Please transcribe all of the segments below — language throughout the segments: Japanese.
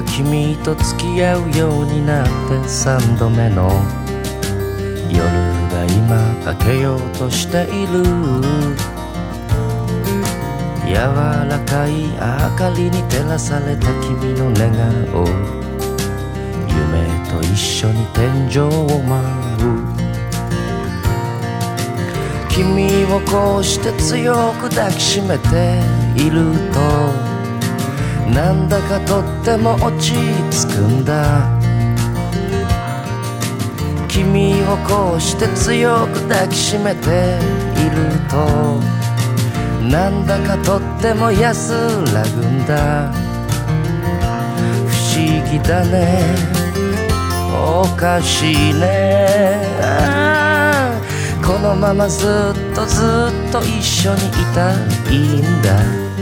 君と付き合うようになって三度目の夜が今かけようとしている柔らかい明かりに照らされた君の寝顔夢と一緒に天井を舞う君をこうして強く抱きしめているとなんだかとっても落ち着くんだ。君をこうして強く抱きしめているとなんだかとっても安らぐんだ。不思議だね。おかしいね。このままずっとずっと一緒にいたいんだ。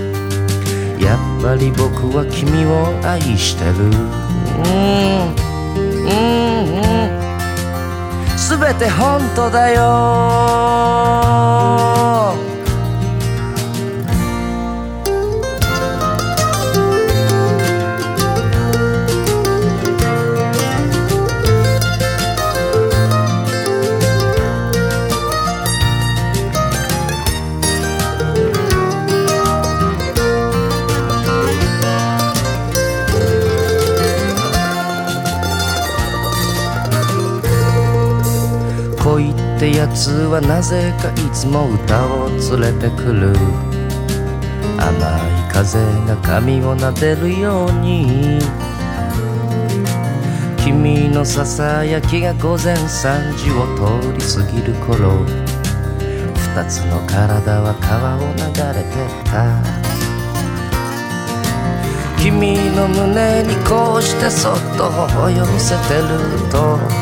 ぱり僕は君を愛してる。うん。うん。うん。全て本当だよ恋ってやつはなぜかいつも歌を連れてくる。甘い風が髪を撫でるように。君のささやきが午前3時を通り過ぎる頃。二つの体は川を流れてた。君の胸にこうしてそっと微笑せてると。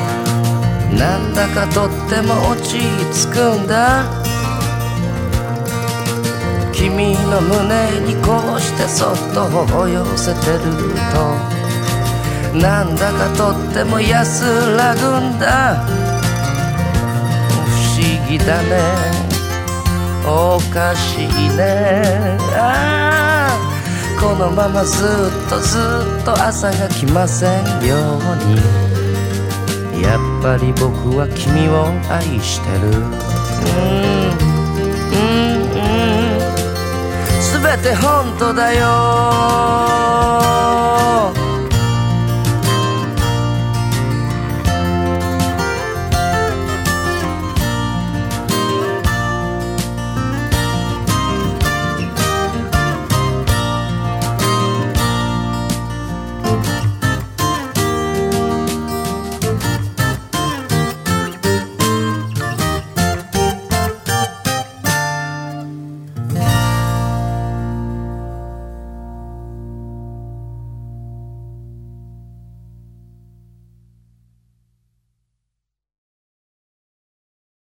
なんだかとっても落ち着くんだ。君の胸にこうしてそっと微笑せてると。なんだかとっても安らぐんだ。不思議だね。おかしいね。ああ。このままずっとずっと朝が来ませんように。やっぱり僕は君を愛してる。うん。うん。うん。全て本当だよ